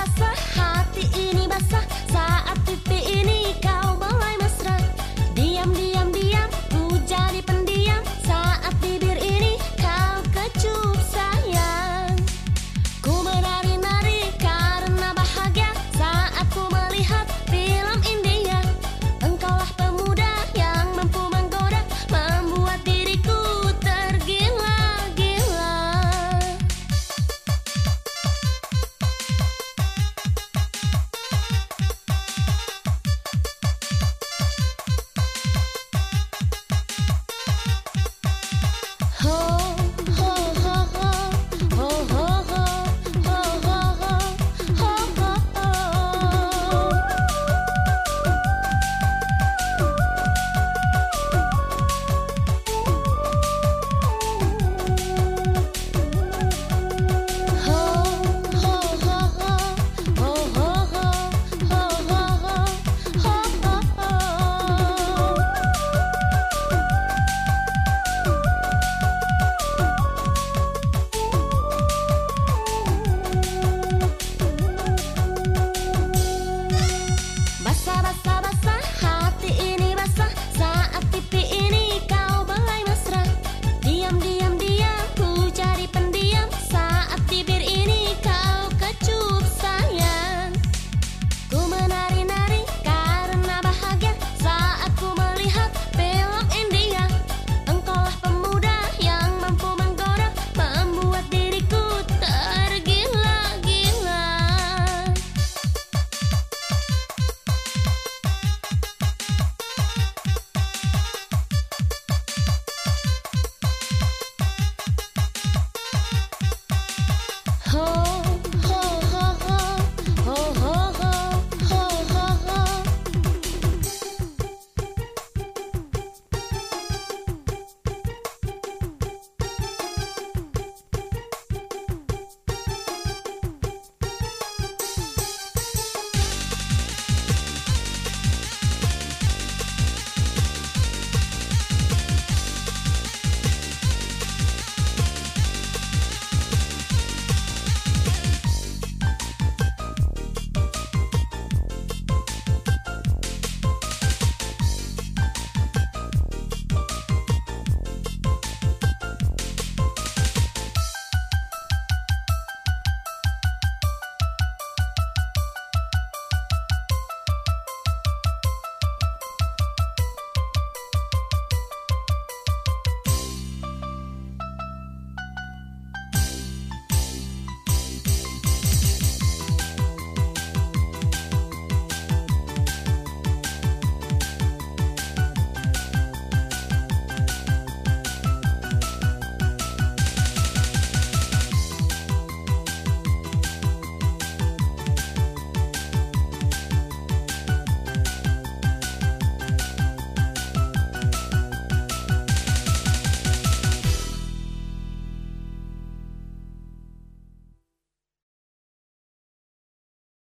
basah hati ini basah Oh.